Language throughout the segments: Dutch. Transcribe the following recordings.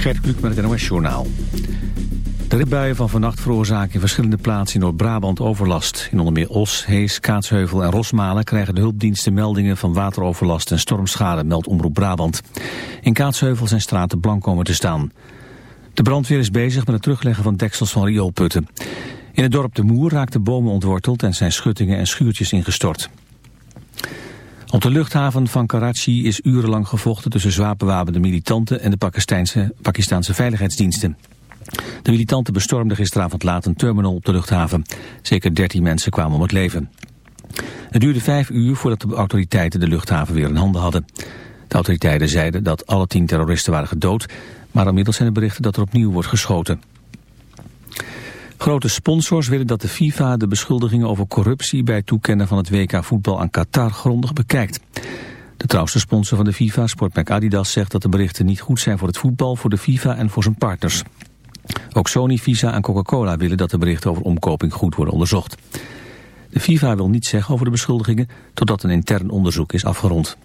Gert Kluk met het NOS Journaal. De ribbuien van vannacht veroorzaken in verschillende plaatsen in Noord-Brabant overlast. In onder meer Os, Hees, Kaatsheuvel en Rosmalen krijgen de hulpdiensten meldingen van wateroverlast en stormschade, meldt Omroep Brabant. In Kaatsheuvel zijn straten blank komen te staan. De brandweer is bezig met het terugleggen van deksels van rioolputten. In het dorp De Moer raakten bomen ontworteld en zijn schuttingen en schuurtjes ingestort. Op de luchthaven van Karachi is urenlang gevochten tussen zwaar militanten en de Pakistanse, veiligheidsdiensten. De militanten bestormden gisteravond laat een terminal op de luchthaven. Zeker 13 mensen kwamen om het leven. Het duurde vijf uur voordat de autoriteiten de luchthaven weer in handen hadden. De autoriteiten zeiden dat alle tien terroristen waren gedood, maar inmiddels zijn er berichten dat er opnieuw wordt geschoten. Grote sponsors willen dat de FIFA de beschuldigingen over corruptie bij het toekennen van het WK voetbal aan Qatar grondig bekijkt. De trouwste sponsor van de FIFA, Sportmerk Adidas, zegt dat de berichten niet goed zijn voor het voetbal, voor de FIFA en voor zijn partners. Ook Sony, Visa en Coca-Cola willen dat de berichten over omkoping goed worden onderzocht. De FIFA wil niets zeggen over de beschuldigingen totdat een intern onderzoek is afgerond.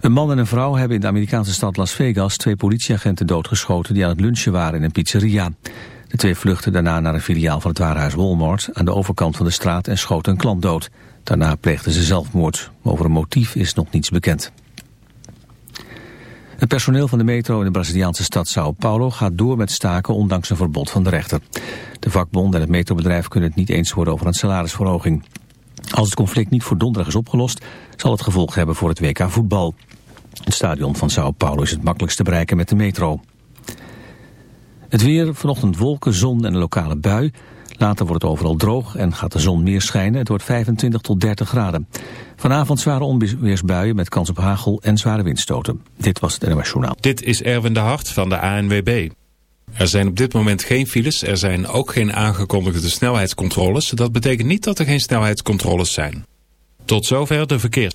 Een man en een vrouw hebben in de Amerikaanse stad Las Vegas twee politieagenten doodgeschoten die aan het lunchen waren in een pizzeria. De twee vluchtten daarna naar een filiaal van het warenhuis Walmart aan de overkant van de straat en schoten een klant dood. Daarna pleegden ze zelfmoord. Over een motief is nog niets bekend. Het personeel van de metro in de Braziliaanse stad Sao Paulo gaat door met staken ondanks een verbod van de rechter. De vakbond en het metrobedrijf kunnen het niet eens worden over een salarisverhoging. Als het conflict niet voor donderdag is opgelost, zal het gevolg hebben voor het WK voetbal. Het stadion van Sao Paulo is het makkelijkst te bereiken met de metro. Het weer, vanochtend wolken, zon en een lokale bui. Later wordt het overal droog en gaat de zon meer schijnen. Het wordt 25 tot 30 graden. Vanavond zware onweersbuien met kans op hagel en zware windstoten. Dit was het NOS Journaal. Dit is Erwin de Hart van de ANWB. Er zijn op dit moment geen files. Er zijn ook geen aangekondigde snelheidscontroles. Dat betekent niet dat er geen snelheidscontroles zijn. Tot zover de verkeers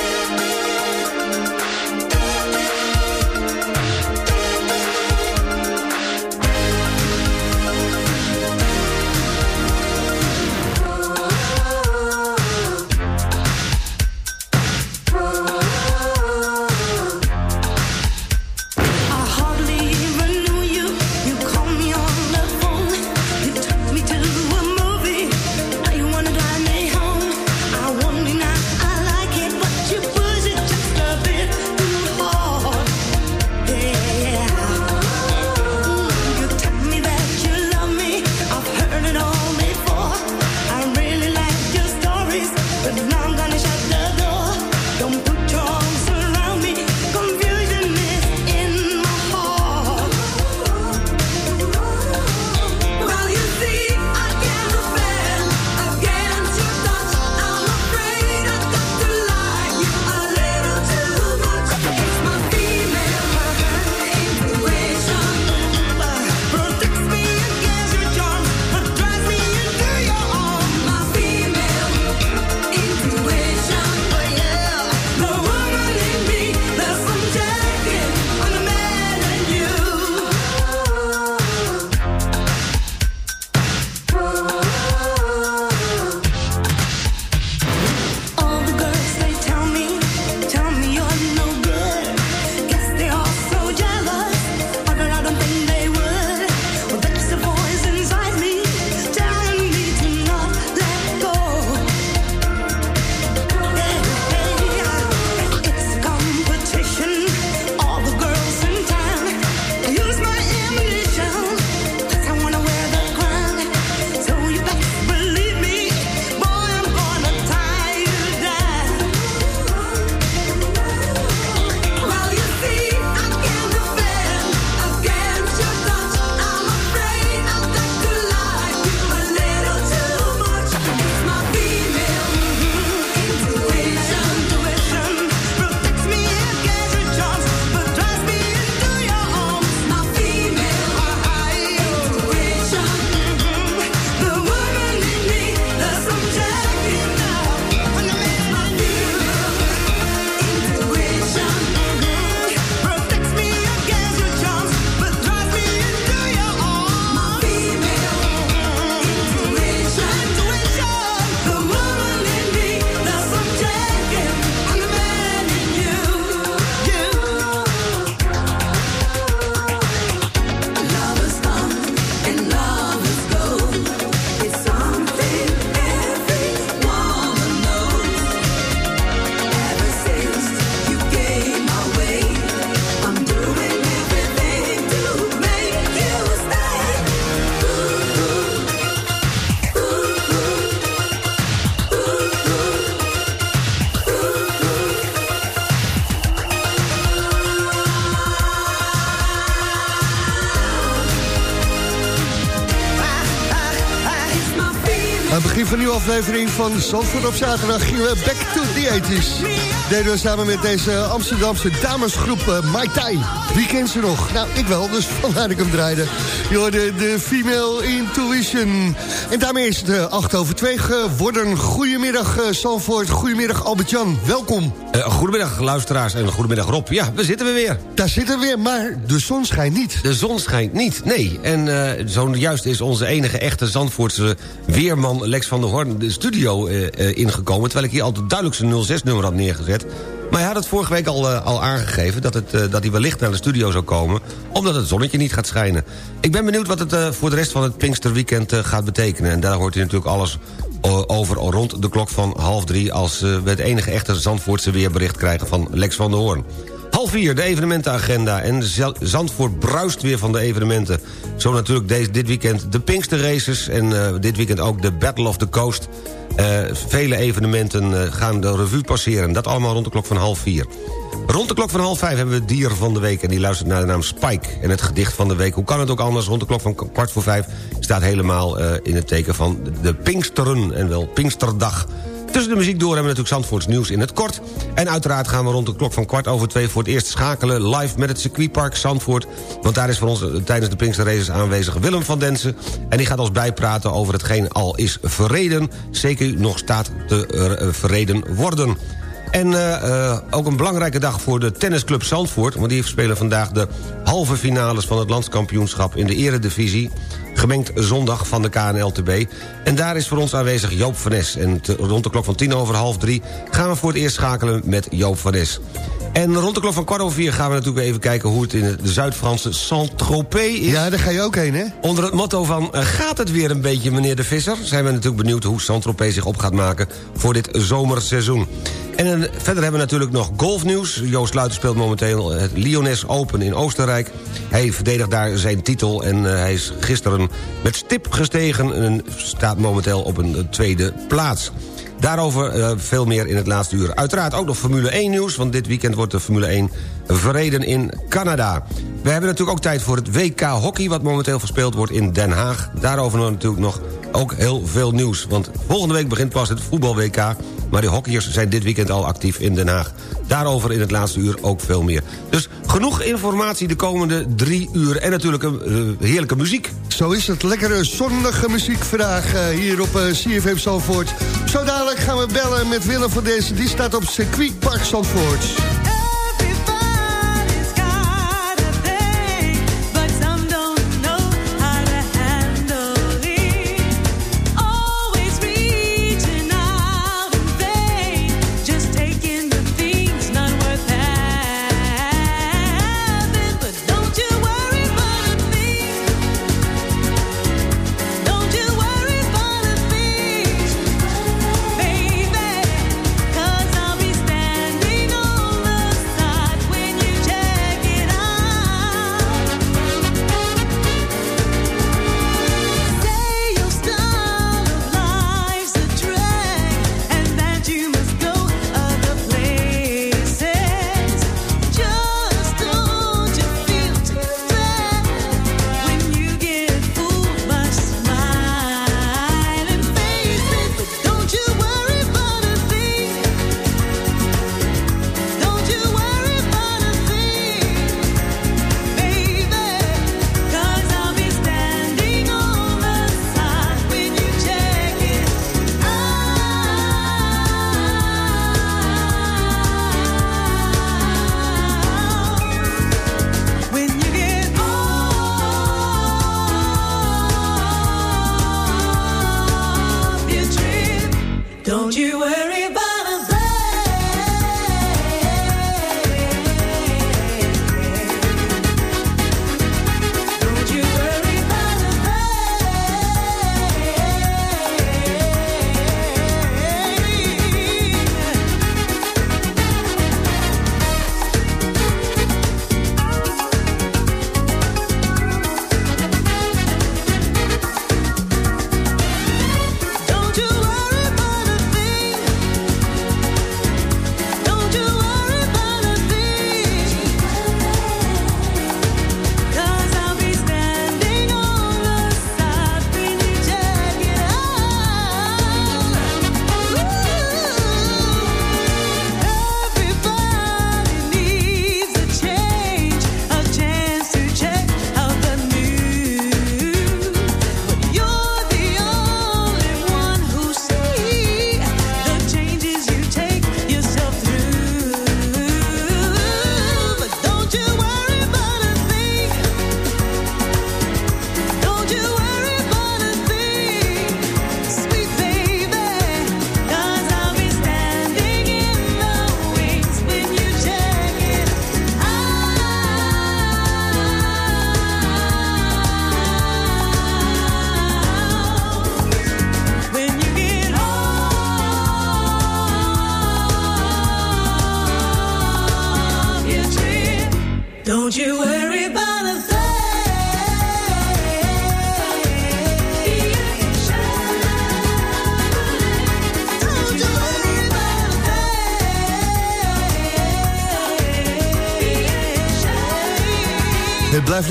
Begin van een nieuwe aflevering van Zandvoort op zaterdag gingen we back to the 80s. Deden we samen met deze Amsterdamse damesgroep uh, Mai Tai. Wie kent ze nog? Nou, ik wel, dus vandaar ik hem draaide. Je hoorde de Female Intuition. En daarmee is het uh, 8 over 2 geworden. Goedemiddag uh, Zandvoort, goedemiddag Albert-Jan, welkom. Uh, goedemiddag luisteraars en goedemiddag Rob. Ja, we zitten we weer. Daar zitten we weer, maar de zon schijnt niet. De zon schijnt niet, nee. En zojuist is onze enige echte Zandvoortse weerman Lex van der Hoorn de studio uh, uh, ingekomen... terwijl ik hier altijd duidelijk zijn 06-nummer had neergezet. Maar hij had het vorige week al, al aangegeven dat, het, dat hij wellicht naar de studio zou komen... omdat het zonnetje niet gaat schijnen. Ik ben benieuwd wat het voor de rest van het Pinksterweekend gaat betekenen. En daar hoort hij natuurlijk alles over rond de klok van half drie... als we het enige echte Zandvoortse weerbericht krijgen van Lex van der Hoorn. Half vier, de evenementenagenda. En Zandvoort bruist weer van de evenementen. Zo natuurlijk deze, dit weekend de Pinkster Races... en uh, dit weekend ook de Battle of the Coast. Uh, vele evenementen uh, gaan de revue passeren. Dat allemaal rond de klok van half vier. Rond de klok van half vijf hebben we het dier van de week... en die luistert naar de naam Spike. En het gedicht van de week, hoe kan het ook anders... rond de klok van kwart voor vijf staat helemaal in het teken van de Pinksteren... en wel Pinksterdag... Tussen de muziek door hebben we natuurlijk Zandvoorts nieuws in het kort. En uiteraard gaan we rond de klok van kwart over twee... voor het eerst schakelen live met het circuitpark Zandvoort. Want daar is voor ons tijdens de Pinkster Races aanwezig Willem van Densen. En die gaat ons bijpraten over hetgeen al is verreden. Zeker nog staat te uh, verreden worden. En uh, uh, ook een belangrijke dag voor de tennisclub Zandvoort... want die spelen vandaag de halve finales van het landskampioenschap... in de eredivisie, gemengd zondag van de KNLTB. En daar is voor ons aanwezig Joop van Nes. En rond de klok van tien over half drie... gaan we voor het eerst schakelen met Joop van Nes. En rond de klok van kwart over vier gaan we natuurlijk even kijken... hoe het in de Zuid-Franse Saint-Tropez is. Ja, daar ga je ook heen, hè? Onder het motto van, uh, gaat het weer een beetje, meneer de Visser? Zijn we natuurlijk benieuwd hoe Saint-Tropez zich op gaat maken... voor dit zomerseizoen. En uh, verder hebben we natuurlijk nog golfnieuws. Joost Luiten speelt momenteel het Lyonnais Open in Oostenrijk. Hij verdedigt daar zijn titel en hij is gisteren met stip gestegen... en staat momenteel op een tweede plaats. Daarover uh, veel meer in het laatste uur. Uiteraard ook nog Formule 1 nieuws, want dit weekend wordt de Formule 1 verreden in Canada. We hebben natuurlijk ook tijd voor het WK Hockey... wat momenteel verspeeld wordt in Den Haag. Daarover natuurlijk nog ook heel veel nieuws. Want volgende week begint pas het voetbal-WK... maar de hockeyers zijn dit weekend al actief in Den Haag. Daarover in het laatste uur ook veel meer. Dus genoeg informatie de komende drie uur. En natuurlijk een uh, heerlijke muziek. Zo is het. Lekkere zonnige muziek vandaag uh, hier op uh, CFM Zandvoort. Zo dadelijk gaan we bellen met Willem van deze. Die staat op circuit Park Zandvoort.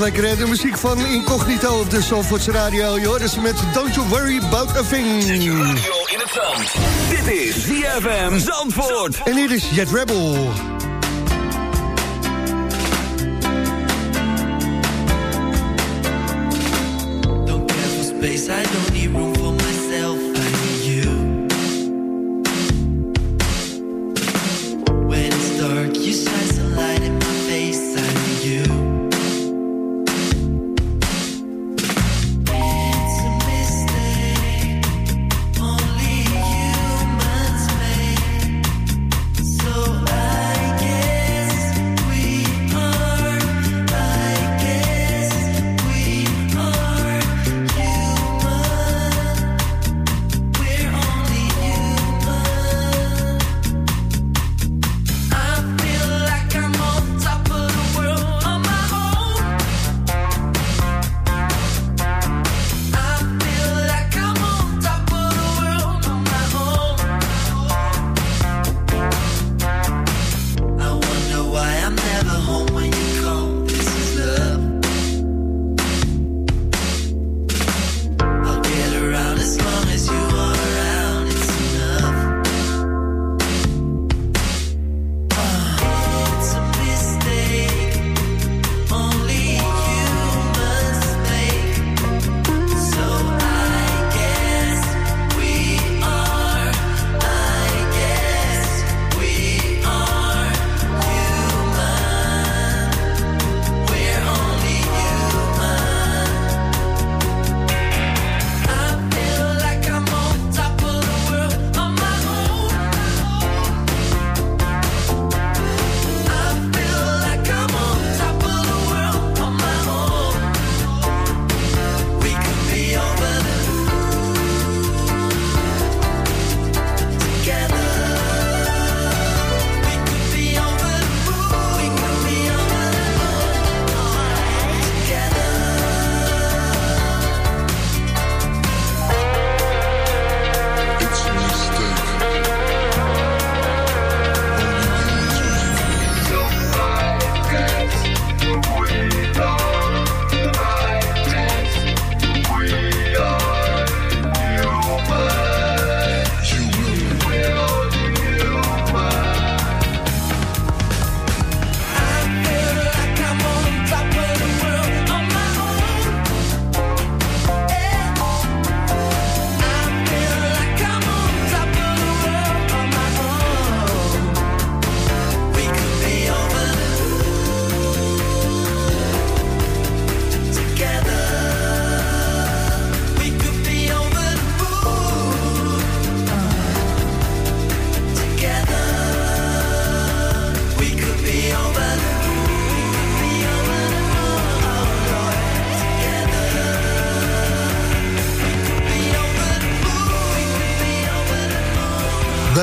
Lekker, hè? De muziek van Incognito op de Zandvoortse Radio. Je hoort ze met Don't You Worry About A Thing. Zet je radio in het zand. Dit is ZFM Zandvoort. En hier is Jet Rebel.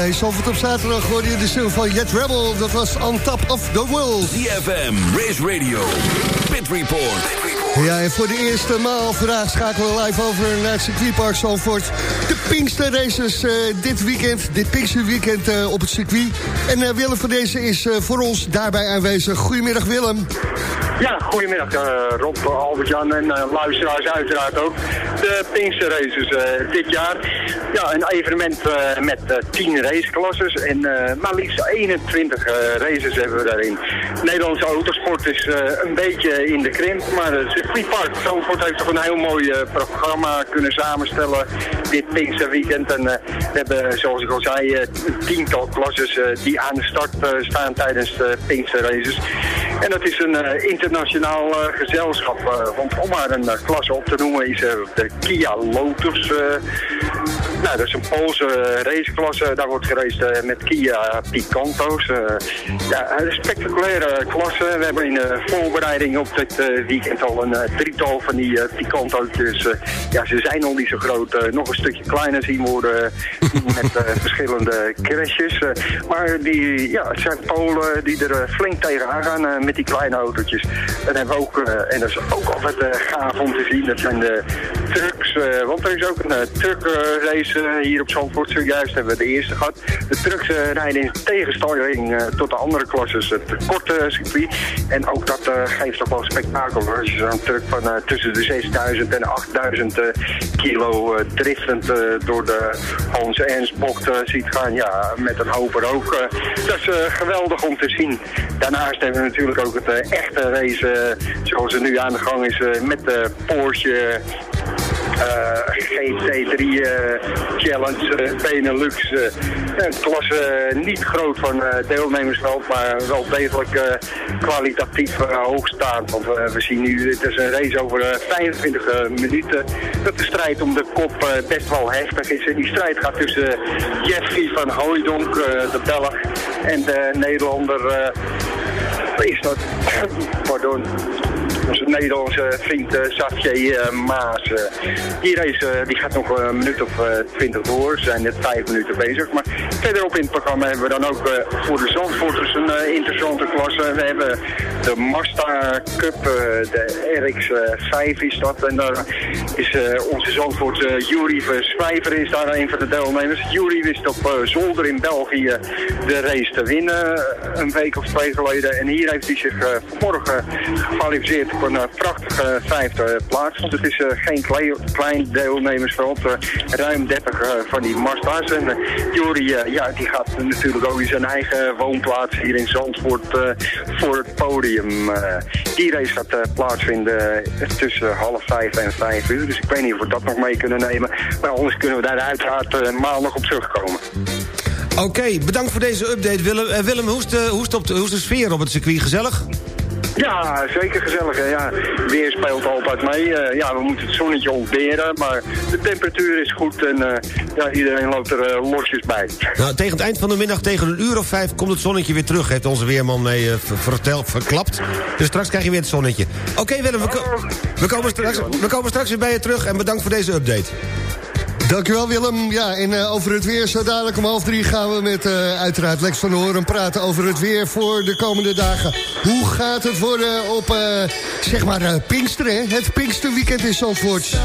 Bij Zalvoort op zaterdag hoorde je de single van Jet Rebel. Dat was On Top of the World. ZFM Race Radio. Pit Report. Ja, en voor de eerste maal vandaag schakelen we live over naar het circuitpark Zalvoort. De Pinkster Races eh, dit weekend, dit Pinkster weekend eh, op het circuit. En eh, Willem van deze is eh, voor ons daarbij aanwezig. Goedemiddag Willem. Ja, goedemiddag uh, Rob, Albert-Jan en uh, luisteraars uiteraard ook. De Pinkster Races uh, dit jaar. Ja, een evenement met 10 raceklasses en maar liefst 21 races hebben we daarin. Nederlandse autosport is een beetje in de krimp, maar het circuitpark Zandvoort heeft toch een heel mooi programma kunnen samenstellen dit Pinkster weekend. En we hebben, zoals ik al zei, een tiental klasses die aan de start staan tijdens de Pinkster Races. En dat is een internationaal gezelschap. Want om maar een klasse op te noemen is er Kia Lotus. nou, dat is een Poolse raceklasse. Daar wordt geraced met Kia Picanto's. ja, een spectaculaire klasse. We hebben in de voorbereiding op dit weekend al een drietal van die Picanto's. ja, ze zijn nog niet zo groot. nog een stukje kleiner zien worden met verschillende crashes. maar die, ja, het zijn Polen die er flink tegenaan gaan met die kleine autootjes. dan hebben ook, eh, en dat is ook altijd eh, gaaf om te zien, dat zijn de trucks. eh, want er is ook een uh, truckrace eh, hier op Zandvoort. Zojuist hebben we de eerste gehad. De trucks eh, rijden in tegenstelling eh, tot de andere klasses het korte circuit. En ook dat eh, geeft toch wel spektakel. Als je zo'n truck van eh, tussen de 6000 en de 8000 eh, kilo eh, driftend eh, door de Hans Ernst bocht eh, ziet gaan. Ja, met een hoop rook. eh, dat is eh, geweldig om te zien. Daarnaast hebben we natuurlijk ook het eh, echte race eh, zoals er nu aan de gang is eh, met de Porsche eh, GT3 eh, Challenge eh, Benelux. eh, een klasse eh, niet groot van eh, deelnemersveld, maar wel degelijk eh, kwalitatief eh, hoogstaand. Want eh, we zien nu, het is een race over eh, 25 eh, minuten. Dat de strijd om de kop eh, best wel heftig is. Die strijd gaat tussen Jeffrey van Hooijdonk, eh, de Belg, en de Nederlander... eh, is dat, pardon, onze Nederlandse vriend uh, Maas. eh. die race die gaat nog een minuut of twintig door. Ze zijn net vijf minuten bezig. Maar verderop in het programma hebben we dan ook voor de Zandvoorters een interessante klasse. We hebben de Mazda Cup, de RX-5 is dat. En daar is onze Zandvoortse Jury Verswijver is daar een van de deelnemers. Jury wist op zolder in België de race te winnen een week of twee geleden. En hier heeft hij zich vanmorgen gekwalificeerd een eh, prachtige vijfde plaats. Want het is eh, geen klei- klein deelnemersveld. eh, ruim 30 eh, van die Mazda's. En Jury, eh, ja, die gaat natuurlijk ook in zijn eigen woonplaats hier in Zandvoort eh, voor het podium. Eh, die race gaat eh, plaatsvinden eh, tussen half vijf en vijf uur. Dus ik weet niet of we dat nog mee kunnen nemen. Maar anders kunnen we daar uiteraard eh, maandag op terugkomen. Oké, bedankt voor deze update Willem. Eh, Willem, hoe is, de, de, hoe is de sfeer op het circuit? Gezellig? Ja, zeker gezellig. Hè. Ja, weer speelt altijd mee. Eh, ja, we moeten het zonnetje ontberen, maar de temperatuur is goed en eh, ja, iedereen loopt er eh, losjes bij. Nou, tegen het eind van de middag, tegen een uur of vijf... komt het zonnetje weer terug, heeft onze weerman mee ver- verteld, verklapt. Dus straks krijg je weer het zonnetje. Oké Willem, we, ko- we, komen straks, we komen straks weer bij je terug... en bedankt voor deze update. Dankjewel Willem. Ja, en eh, over het weer, zo dadelijk om half drie gaan we met eh, uiteraard Lex van Hoorn praten over het weer voor de komende dagen. Hoe gaat het worden op, eh, zeg maar, Pinksteren, het Pinksterweekend in Zandvoort?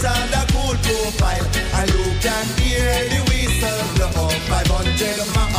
Sit on the cool profile. And you can hear the whistle blow. 500 miles,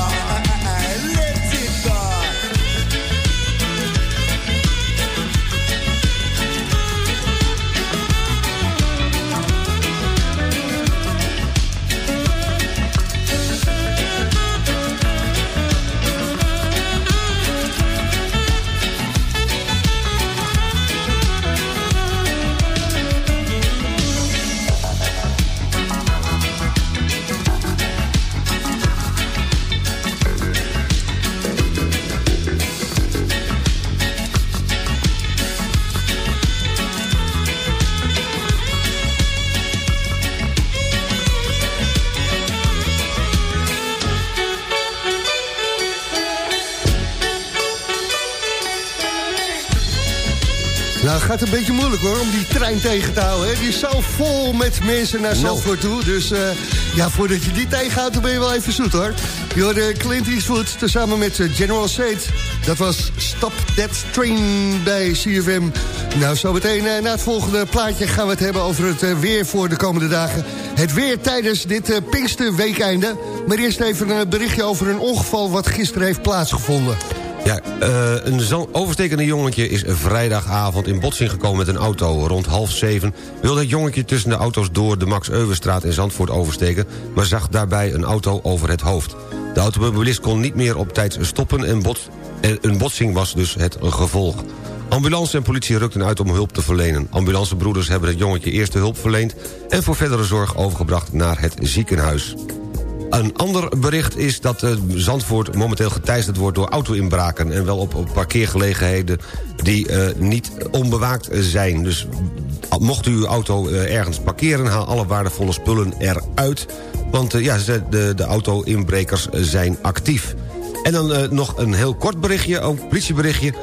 moeilijk hoor, om die trein tegen te houden. Hè. Die is zo vol met mensen naar Zandvoort toe. Dus eh, ja, voordat je die tegenhoudt, dan ben je wel even zoet hoor. Je hoorde Clint Eastwood tezamen met eh, General Sate. Dat was Stop That Train bij CFM. Nou, zo meteen eh, na het volgende plaatje gaan we het hebben over het weer voor de komende dagen. Het weer tijdens dit Pinksterweekeinde. Maar eerst even een berichtje over een ongeval wat gisteren heeft plaatsgevonden. Ja, eh, een overstekende jongetje is vrijdagavond in botsing gekomen met een auto. Rond half zeven wilde het jongetje tussen de auto's door de Max Euwenstraat in Zandvoort oversteken... maar zag daarbij een auto over het hoofd. De automobilist kon niet meer op tijd stoppen en en een botsing was dus het gevolg. Ambulance en politie rukten uit om hulp te verlenen. Ambulancebroeders hebben het jongetje eerste hulp verleend... en voor verdere zorg overgebracht naar het ziekenhuis. Een ander bericht is dat eh, Zandvoort momenteel geteisterd wordt door auto-inbraken... en wel op, parkeergelegenheden die eh, niet onbewaakt zijn. Dus eh, mocht u uw auto ergens parkeren, haal alle waardevolle spullen eruit... want ja, de, de auto-inbrekers zijn actief. En dan nog een heel kort berichtje, ook politieberichtje...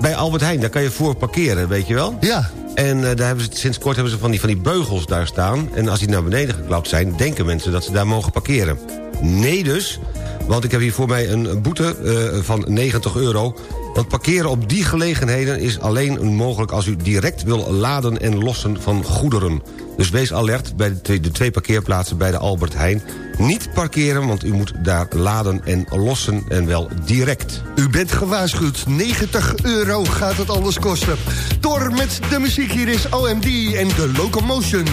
Bij Albert Heijn, daar kan je voor parkeren, weet je wel? Ja. En eh, daar hebben ze, sinds kort hebben ze van die, van die beugels daar staan. En als die naar beneden geklapt zijn, denken mensen dat ze daar mogen parkeren. Nee dus, want ik heb hier voor mij een boete eh, van 90 euro. Want parkeren op die gelegenheden is alleen mogelijk... als u direct wil laden en lossen van goederen. Dus wees alert bij de twee, de twee parkeerplaatsen bij de Albert Heijn. Niet parkeren, want u moet daar laden en lossen en wel direct. U bent gewaarschuwd. 90 euro gaat het anders kosten. Door met de muziek. Hier is OMD en de Locomotion.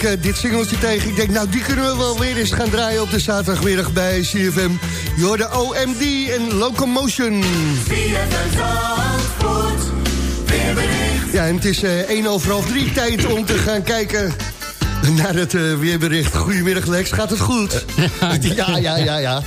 Ik eh, dit singeltje tegen. Ik denk, nou, die kunnen we wel weer eens gaan draaien op de zaterdagmiddag bij CFM. Je hoorde OMD en Locomotion. Ja, en het is eh 1 over half 3 tijd om te gaan kijken naar het eh, weerbericht. Goedemiddag Lex, gaat het goed? ja, ja, ja, ja.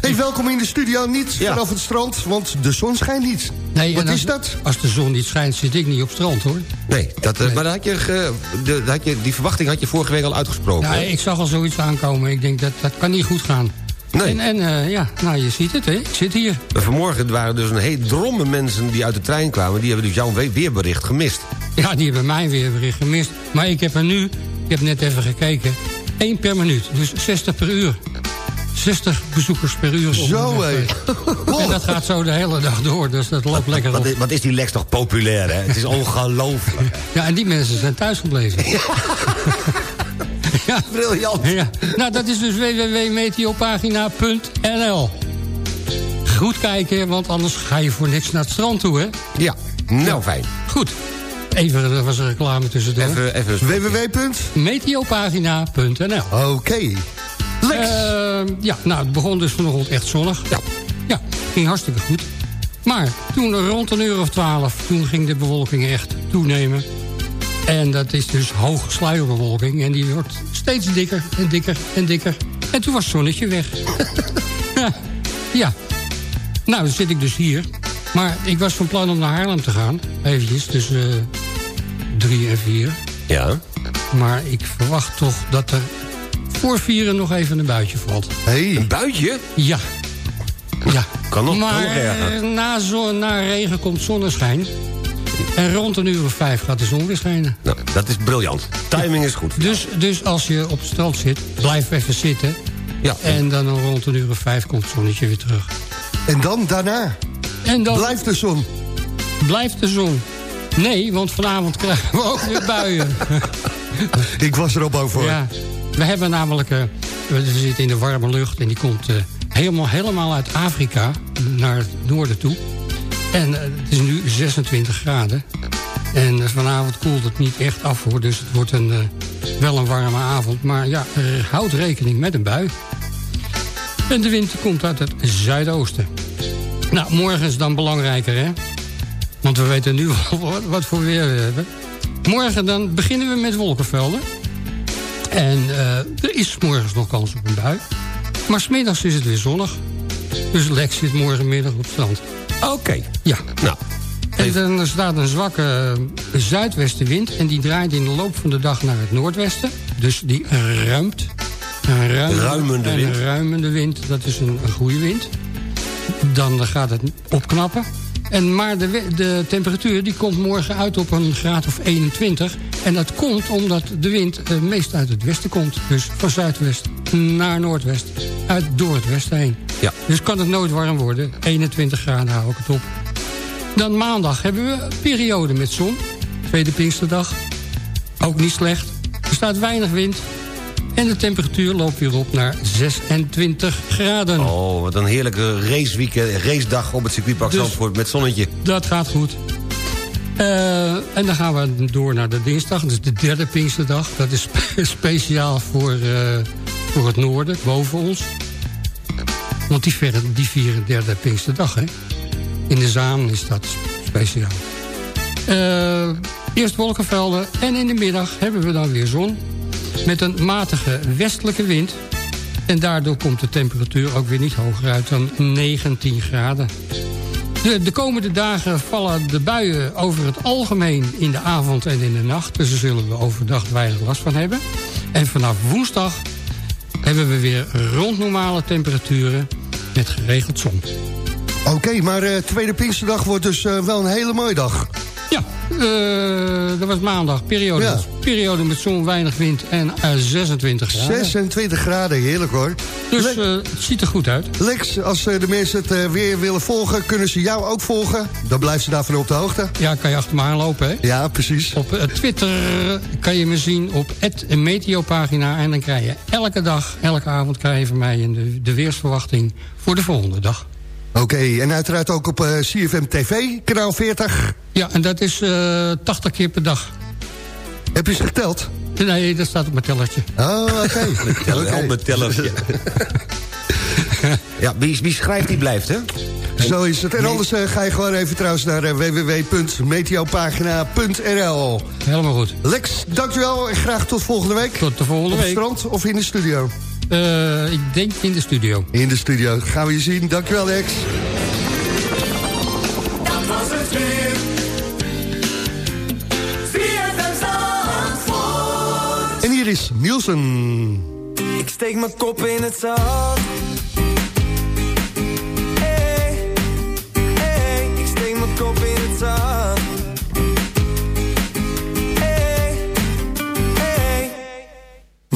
Hey, welkom in de studio, niet vanaf het strand, want de zon schijnt niet. Nee, Wat als, is dat? Als de zon niet schijnt, zit ik niet op strand, hoor. Nee, dat, eh, maar had je, ge- de, had je, die verwachting had je vorige week al uitgesproken. Ja, hè? ik zag al zoiets aankomen. Ik denk, dat, dat kan niet goed gaan. Nee. En, en eh, ja, nou, je ziet het, hè. Ik zit hier. Vanmorgen waren dus een hele dromme mensen die uit de trein kwamen... die hebben dus jouw we- weerbericht gemist. Ja, die hebben mijn weerbericht gemist. Maar ik heb er nu, ik heb net even gekeken, één per minuut. Dus 60 per uur. 60 bezoekers per uur. Zo, hé. En dat gaat zo de hele dag door, dus dat loopt lekker Wat op. is, wat is die Lex toch populair, hè? Het is ongelooflijk. Ja, en die mensen zijn thuisgebleven. Ja. Briljant. Ja. Nou, dat is dus www.meteopagina.nl Goed kijken, want anders ga je voor niks naar het strand toe, hè? Ja, nou fijn. Goed. Even, was een reclame tussendoor. Even, even www. Meteopagina.nl Oké. Lex. Eh, ja, nou, het begon dus vanochtend echt zonnig. Ja. Ja, ging hartstikke goed. Maar toen rond een uur of twaalf, toen ging de bewolking echt toenemen. En dat is dus hoge sluierbewolking. En die wordt steeds dikker en dikker en dikker. En toen was het zonnetje weg. ja. ja. Nou, dan zit ik dus hier. Maar ik was van plan om naar Haarlem te gaan. Eventjes, tussen drie en vier. Ja. Maar ik verwacht toch dat er voor vieren nog even een buitje valt. Hey. Een buitje? Ja. Ja. Kan nog, maar kan nog erger. eh, na, zon, na regen komt zonneschijn. En rond een uur of vijf gaat de zon weer schijnen. Nou, dat is briljant. Timing is goed. Dus, dus als je op het strand zit, blijf even zitten. Ja. En dan rond een uur of vijf komt het zonnetje weer terug. En dan daarna En dan blijft de zon. blijft de zon. Nee, want vanavond krijgen we ook weer buien. Ik was er al bang voor. Ja, we hebben namelijk... eh, we zitten in de warme lucht en die komt eh, helemaal, helemaal uit Afrika naar het noorden toe. En eh, het is nu 26 graden. En vanavond koelt het niet echt af hoor, dus het wordt een, wel een warme avond. Maar ja, houd rekening met een bui. En de wind komt uit het zuidoosten. Nou, morgen is dan belangrijker hè. Want we weten nu al wat voor weer we hebben. Morgen dan beginnen we met wolkenvelden. En eh, er is morgens nog kans op een bui. Maar smiddags is het weer zonnig. Dus Lex zit morgenmiddag op het strand. Oké. Ja. Nou, En dan staat een zwakke zuidwestenwind. En die draait in de loop van de dag naar het noordwesten. Dus die ruimt. Een ruimende, Ruimende een wind. ruimende wind, dat is een, een goede wind. Dan gaat het opknappen. En maar de, de temperatuur die komt morgen uit op een graad of 21. En dat komt omdat de wind eh, meest uit het westen komt. Dus van zuidwest naar noordwest. Uit door het westen heen. Ja. Dus kan het nooit warm worden. 21 graden hou ik het op. Dan maandag hebben we een periode met zon. Tweede Pinksterdag. Ook niet slecht. Er staat weinig wind. En de temperatuur loopt weer op naar 26 graden. Oh, wat een heerlijke raceweekend, racedag op het circuitpark Dus- Zandvoort met zonnetje. Dat gaat goed. Eh, en dan gaan we door naar de dinsdag. Dus de derde Pinksterdag. Dat is spe- speciaal voor, eh, voor het noorden, boven ons. Want die vieren, die vieren derde Pinksterdag, hè. In de Zaan is dat speciaal. Eh, eerst wolkenvelden en in de middag hebben we dan weer zon. Met een matige westelijke wind. En daardoor komt de temperatuur ook weer niet hoger uit dan 19 graden. De, de komende dagen vallen de buien over het algemeen in de avond en in de nacht. Dus daar zullen we overdag weinig last van hebben. En vanaf woensdag hebben we weer rond normale temperaturen met geregeld zon. Oké, maar eh, tweede Pinksterdag wordt dus eh, wel een hele mooie dag. Ja, dat was maandag. Periode, Ja. periode met zon, weinig wind en eh, 26 graden. 26 graden, heerlijk hoor. Dus eh, het ziet er goed uit. Lex, als eh, de mensen het eh, weer willen volgen, kunnen ze jou ook volgen. Dan blijven ze daarvan op de hoogte. Ja, kan je achter me aanlopen, hè? Ja, precies. Op eh, Twitter kan je me zien op het Meteopagina. En dan krijg je elke dag, elke avond krijg je van mij de, de weersverwachting voor de volgende dag. Oké, en uiteraard ook op eh, CFM TV, kanaal 40. Ja, en dat is eh 80 keer per dag. Heb je ze geteld? Nee, dat staat op mijn tellertje. Oh, oké. Teller, Op mijn tellertje. ja, wie, wie schrijft, die blijft, hè? Zo is het. En anders eh, ga je gewoon even trouwens naar uh, www.meteopagina.nl. Helemaal goed. Lex, dankjewel en graag tot volgende week. Tot de volgende Op week. het strand of in de studio? Eh, ik denk in de studio. In de studio. Gaan we je zien. Dankjewel, Lex. Dat was het weer. En hier is Nielsen. Ik steek mijn kop in het zand. Hey, hey, ik steek mijn kop in het zand.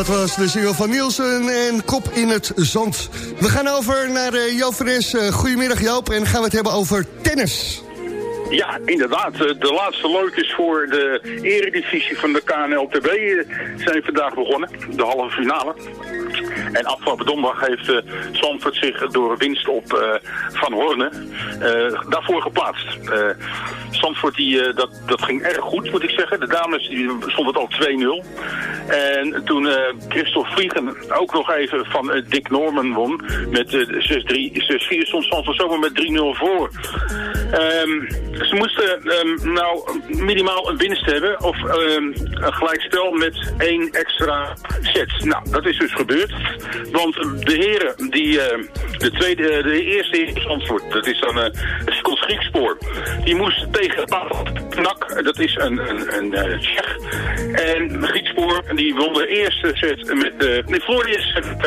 Dat was de single van Nielsen en Kop in het Zand. We gaan over naar uh, Joop Fres. Uh, goedemiddag Joop en gaan we het hebben over tennis. Ja, inderdaad. Eh, De laatste loodjes voor de eredivisie van de KNLTB zijn vandaag begonnen. De halve finale. En afgelopen donderdag heeft uh, Zandvoort zich door winst op Van Horne uh, daarvoor geplaatst. Zandvoort die, dat, dat ging erg goed, moet ik zeggen. De dames die stonden al 2-0. En toen Christophe Vliegen ook nog even van Dick Norman won met 6-3, 6-4 stond Zandvoort zomaar met 3-0 voor. Um, ze moesten um, nou minimaal een winst hebben of um, een gelijkspel met één extra set. Nou, dat is dus gebeurd. Want de heren, die, uh, de, tweede, uh, de eerste heer Zandvoort, dat is dan uh, het Grieksspoor, die moest tegen Knak, dat is een, een, een eh, Tsjech. En Griekspoor, die won de eerste set met... eh de set met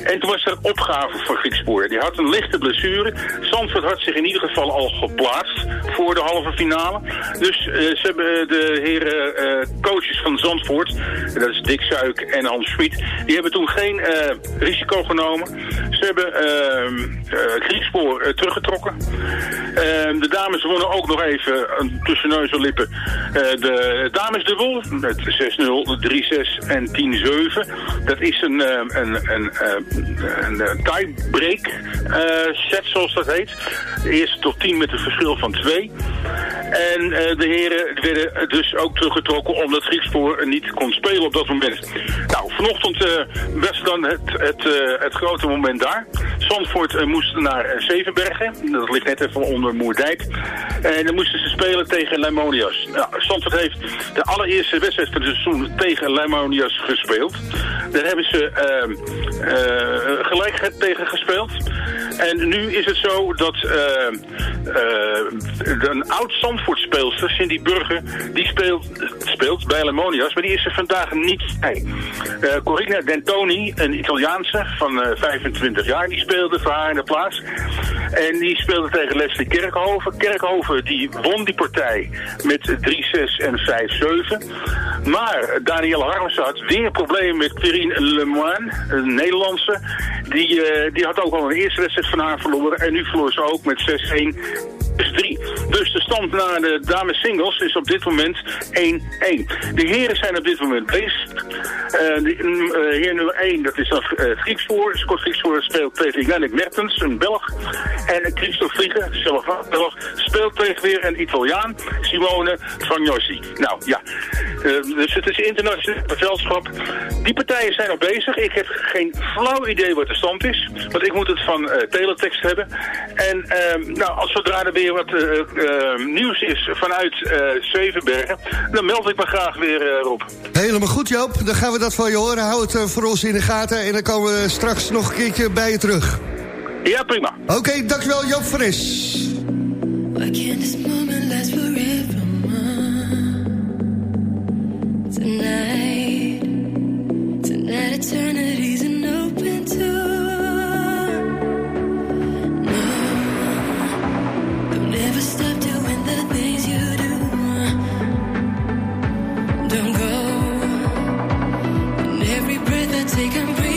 5-7. En toen was er opgave voor Griekspoor. Die had een lichte blessure. Zandvoort had zich in ieder geval al geplaatst voor de halve finale. Dus eh, ze hebben de heren eh, coaches van Zandvoort, dat is Dick Suik en Hans Schmid, die hebben toen geen eh, risico genomen. Ze hebben ehm, eh, Griekspoor eh, teruggetrokken. Ehm, de dames wonnen ook nog even eh, tussen neus en lippen eh, de damesdubbel met 6-0, 3-6 en 10-7. Dat is een, eh, een, een, een, tiebreak set, zoals dat heet. De eerste tot 10 met een verschil van 2. En de heren werden dus ook teruggetrokken omdat Griekspoor niet kon spelen op dat moment. Nou, vanochtend was dan het, het, het grote moment daar. Zandvoort moest naar Zevenbergen. Dat ligt net even onder Moerdijk. En dan moesten ze spelen tegen Leimonias. Nou, heeft de allereerste wedstrijd van het seizoen tegen Leimonias gespeeld. Daar hebben ze ehm, eh, gelijk tegen gespeeld. En nu is het zo dat eh, eh, een oud Zandvoort-speelster, Cindy Burger, die speelt, speelt bij Lemonias, maar die is er vandaag niet bij. Eh Corina Dentoni, een Italiaanse van eh, 25 jaar, die speelde voor haar in de plaats. En die speelde tegen Leslie Kerkhoven. Kerkhoven die won die partij met 3-6 en 5-7. Maar Danielle Harmsen had weer problemen met Perrine Lemoine, een Nederlandse. Die, die had ook al een eerste wedstrijd van haar verloren. En nu verloor ze ook met 6-1. Dus 3. Dus de stand naar de dames singles is op dit moment 1-1. De heren zijn op dit moment bezig. Eh, de, eh, heer nummer 1, dat is dan uh, Griekspoor. Scott Griekspoor speelt tegen Yannick Mertens, een Belg. En Christophe Vliegen, zelf ook Belg, speelt tegen weer een Italiaan, Simone Fagnossi. Nou ja, eh, dus het is een internationaal veldschap. Die partijen zijn al bezig. Ik heb geen flauw idee wat de stand is. Want ik moet het van eh teletext hebben. En ehm, nou, als zodra er weer wat eh, eh, nieuws is vanuit eh, Zevenbergen, dan meld ik me graag weer, eh, Rob. Helemaal goed, Joop. Dan gaan we dat van je horen. Hou het voor ons in de gaten. En dan komen we straks nog een keertje bij je terug. Ja, prima. Oké, dankjewel Joop Fris. Tonight, tonight eternity's an Take a breath.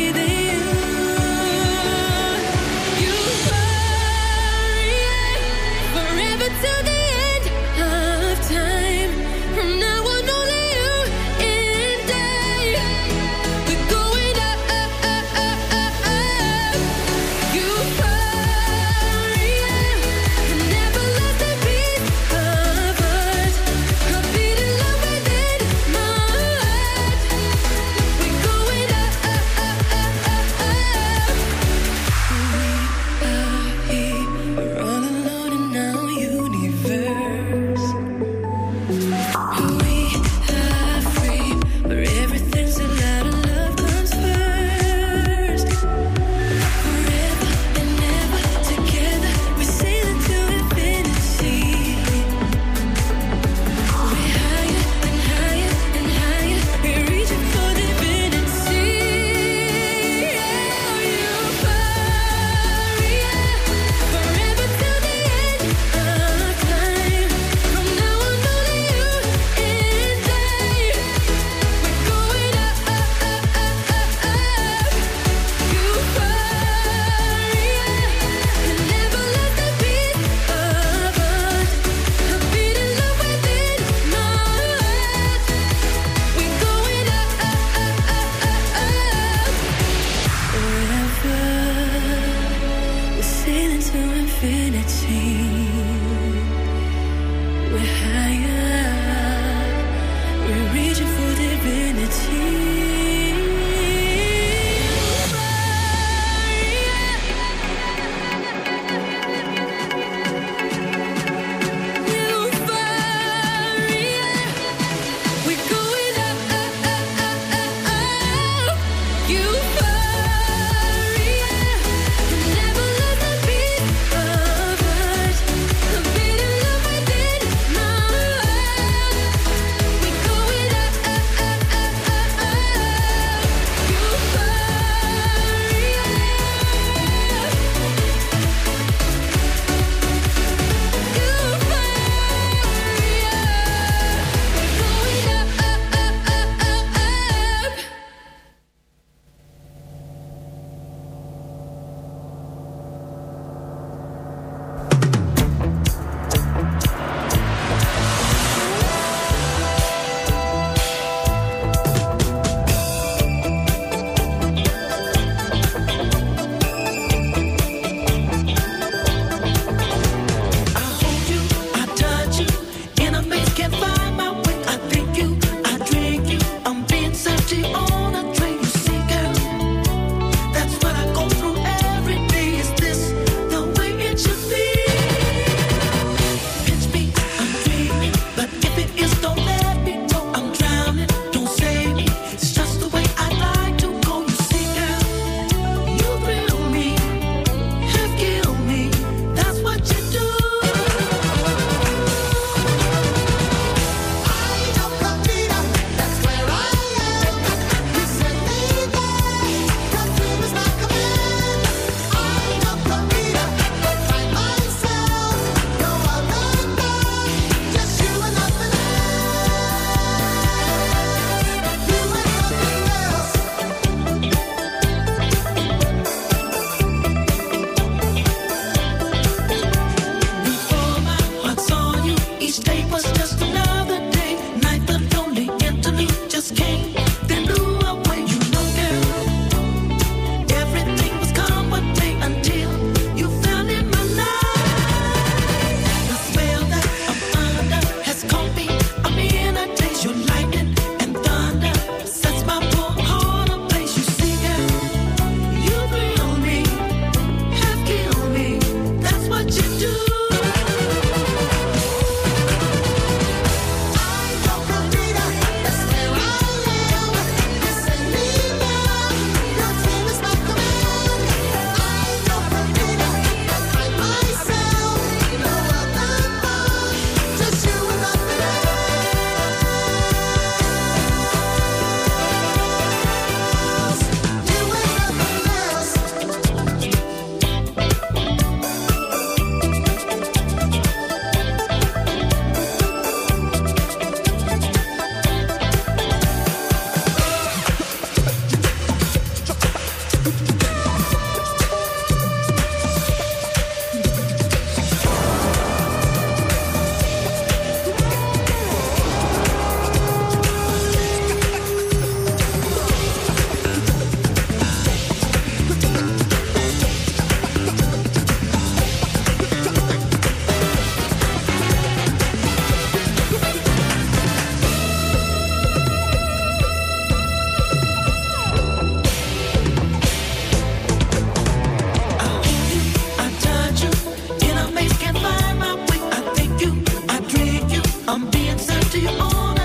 I'm being sent to you on.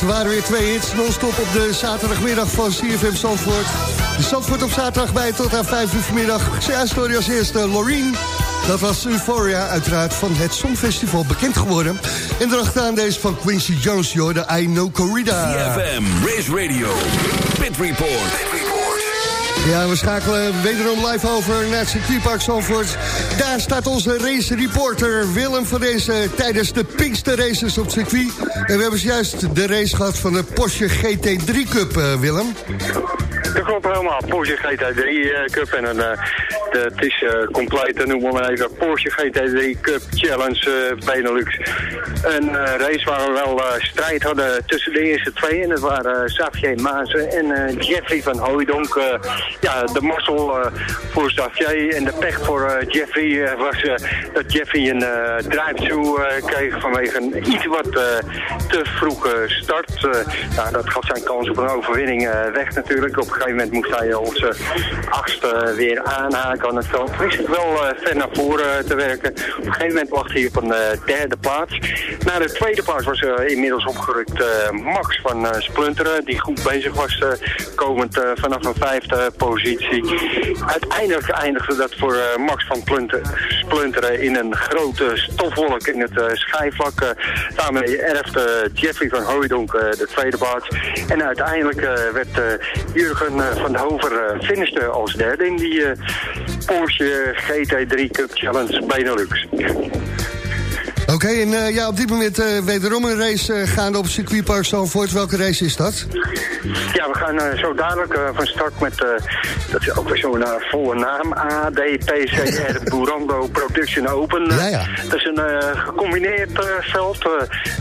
Dat waren weer twee hits non-stop op de zaterdagmiddag van CFM Zandvoort. De Zandvoort op zaterdag bij tot aan 5 uur vanmiddag. Story als eerste Loreen. Dat was Euphoria, uiteraard van het Songfestival bekend geworden. En erachteraan deze van Quincy Jones, joh, de I Know Corrida. CFM, Race Radio, Pit Report. Ja, we schakelen wederom live over naar het circuitpark Zandvoort. Daar staat onze race reporter Willem van deze tijdens de Pinkster Races op circuit. En we hebben juist de race gehad van de Porsche GT3 Cup, eh, Willem. Dat klopt helemaal. Porsche GT3 eh, Cup en eh, het is eh, compleet, noemen we maar even, Porsche GT3 Cup Challenge Benelux. Een race waar we wel strijd hadden tussen de eerste twee. En dat waren Xavier Maasen en Jeffrey van. Eh, ja, de mazzel eh, voor Xavier en de pech voor Jeffrey was dat Jeffrey een drive-through kreeg vanwege een iets wat te vroege start. Nou, dat gaf zijn kans op een overwinning weg natuurlijk. Op gegeven moment moest hij eh, achtste weer aanhaken aan het veld. Wist het wel eh, ver naar voren te werken. Op een gegeven moment wachtte hij op een eh, derde plaats. Naar de tweede plaats was eh, inmiddels opgerukt eh, Max van eh, Splunteren. Die goed bezig was eh, komend eh, vanaf een vijfde positie. Uiteindelijk eindigde dat voor eh, Max van Plunter, Splunteren in een grote stofwolk in het eh, schijfvlak. Eh, daarmee erfde Jeffrey van Hooijdonk eh, de tweede plaats. En uiteindelijk eh, werd eh, Jurgen eh, van Hover uh, finishte als derde in die eh, Porsche GT3 Cup Challenge Benelux. Oké, en eh, ja, op dit moment eh, wederom een race eh, gaande op circuitpark Zandvoort. Welke race is dat? Ja, we gaan zo dadelijk van start met, dat is ook weer zo'n uh, volle naam, ADPCR Burando Production Open. Ja, ja. Dat is een gecombineerd veld.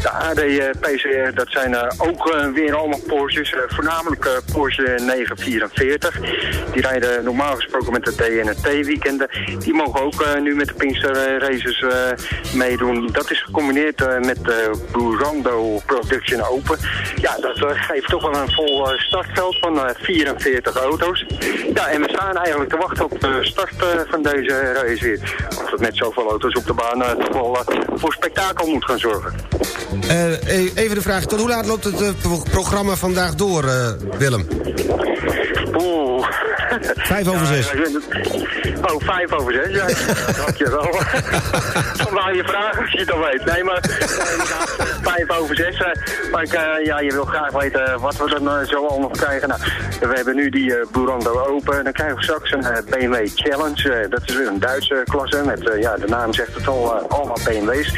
De ADPCR, dat zijn ook weer allemaal Porsches, voornamelijk Porsche 944. Die rijden normaal gesproken met de D en het T-weekenden. Die mogen ook nu met de Pinkster Races meedoen. Dat is gecombineerd eh, met de Burando Production Open. Ja, dat eh, geeft toch wel een vol eh, startveld van eh, 44 auto's. Ja, en we staan eigenlijk te wachten op de start eh, van deze race weer. Of het met zoveel auto's op de baan eh, toch wel eh, voor spektakel moet gaan zorgen. Eh, e- even de vraag, tot hoe laat loopt het eh, pro- programma vandaag door, eh, Willem? Oeh. Vijf over zes. Oh, vijf over zes, ja. Had je wel. Vandaar je vraag, als je het al weet. Nee, maar inderdaad, vijf over zes. eh, Maar ik, eh, ja, je wil graag weten wat we dan eh, zo allemaal krijgen. Nou, we hebben nu die eh Burando Open. Dan krijgen we straks een eh, BMW Challenge. Eh, dat is weer een Duitse klasse. Met, eh, ja, de naam zegt het al, eh, allemaal BMW's.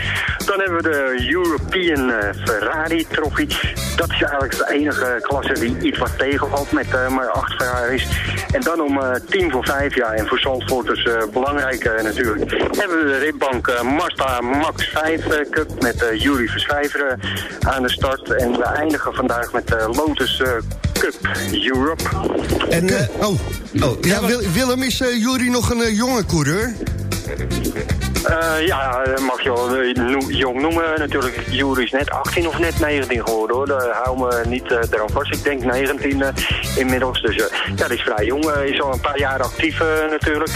Dan hebben we de European eh, Ferrari Trophy. Dat is eigenlijk de enige klasse die iets wat tegenvalt met eh, maar acht Ferraris. En dan om eh, tien voor vijf jaar, en voor Zandvoort eh, belangrijk eh, natuurlijk, hebben we de ritbank eh, Mazda Max 5 eh, Cup met eh Jury Verschrijver eh, aan de start. En we eindigen vandaag met de Lotus eh, Cup Europe. En, eh, oh, oh ja, Wil- Willem, is Jury nog een jonge coureur? Eh, ja, dat mag je wel jong noemen. Natuurlijk, Jury is net 18 of net 19 geworden hoor. Daar hou me niet eraan vast. Ik denk 19 eh, inmiddels. Dus ja, dat is vrij jong. Hij is al een paar jaar actief eh, natuurlijk.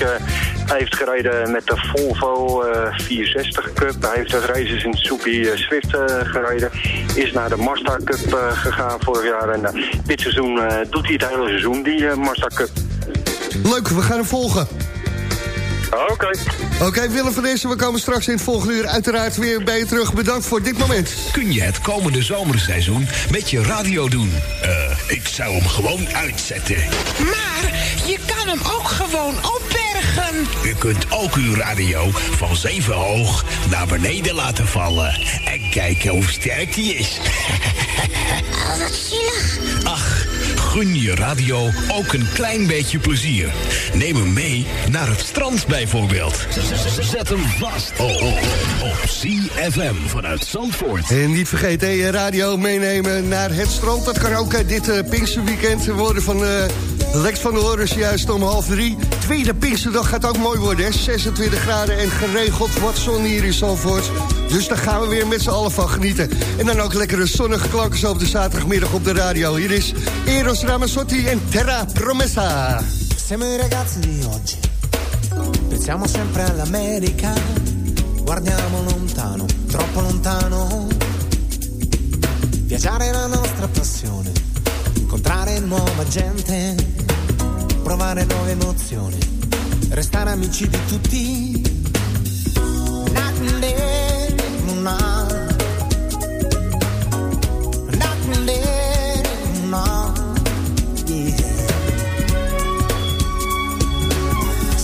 Hij heeft gereden met de Volvo eh, 460 Cup. Hij heeft de races in Soepie eh, Swift eh, gereden. Is naar de Mazda Cup eh, gegaan vorig jaar. En dit seizoen eh, doet hij het hele seizoen, die Mazda Cup. Leuk, we gaan hem volgen. Oké. Oké, Willem van Dessen, we komen straks in het volgende uur uiteraard weer bij je terug. Bedankt voor dit moment. Kun je het komende zomerseizoen met je radio doen? Eh, ik zou hem gewoon uitzetten. Maar je kan hem ook gewoon opbergen. U kunt ook uw radio van zeven hoog naar beneden laten vallen. En kijken hoe sterk die is. Oh, wat zielig. Gun je radio ook een klein beetje plezier. Neem hem mee naar het strand bijvoorbeeld. Zet hem vast op CFM vanuit Zandvoort. En niet vergeten, je radio meenemen naar het strand. Dat kan ook eh, dit uh, Pinksterweekend worden van eh, Lex van der Horens juist om half drie. Tweede Pinksterdag gaat ook mooi worden, hè? 26 graden en geregeld wat zon hier in Zandvoort. Dus daar gaan we weer met z'n allen van genieten. En dan ook lekkere zonnige klanken zo op de zaterdagmiddag op de radio. Hier is Eros Ramazzotti en Terra Promessa. Siamo i ragazzi di oggi, pensiamo sempre all'America, guardiamo lontano, troppo lontano. Viaggiare è la nostra passione, incontrare nuova gente, provare nuove emozioni, restare amici di tutti. Nakende,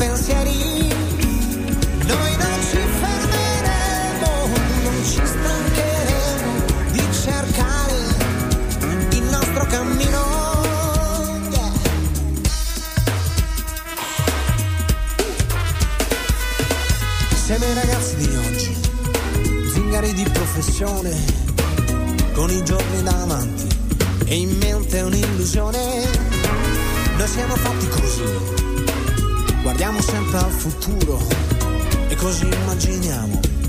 Pensieri. Noi non ci fermeremo, non ci stancheremo di cercare il nostro cammino. Siamo i ragazzi di oggi, zingari di professione con i giorni davanti e in mente un'illusione. Noi siamo fatti così, guardiamo sempre al futuro e così immaginiamo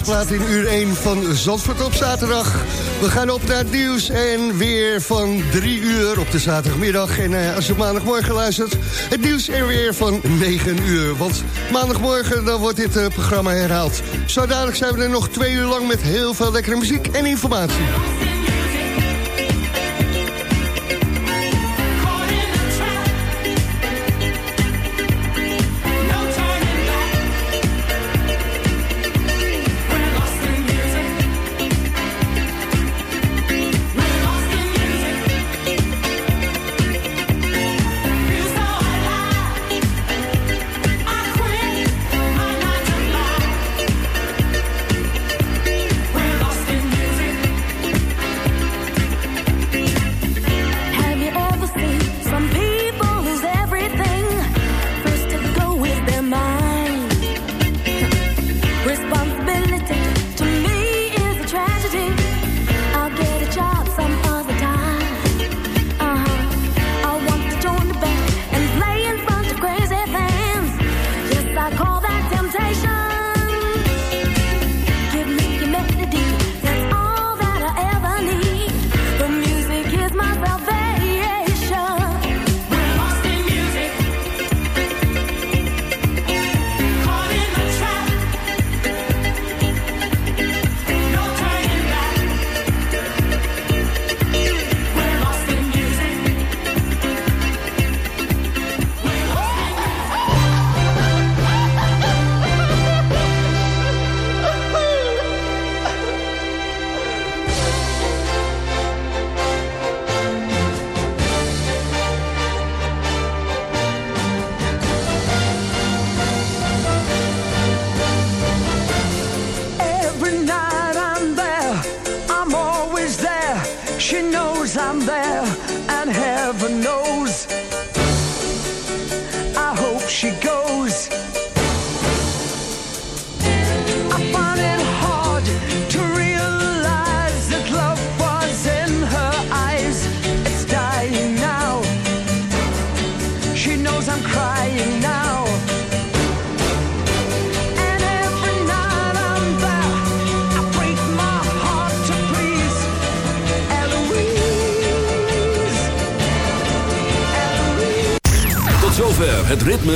plaat in uur 1 van Zandvoort op zaterdag. We gaan op naar het nieuws en weer van 3 uur op de zaterdagmiddag. En eh, als je maandagmorgen luistert, het nieuws en weer van 9 uur. Want maandagmorgen dan wordt dit eh, programma herhaald. Zo dadelijk zijn we er nog twee uur lang met heel veel lekkere muziek en informatie.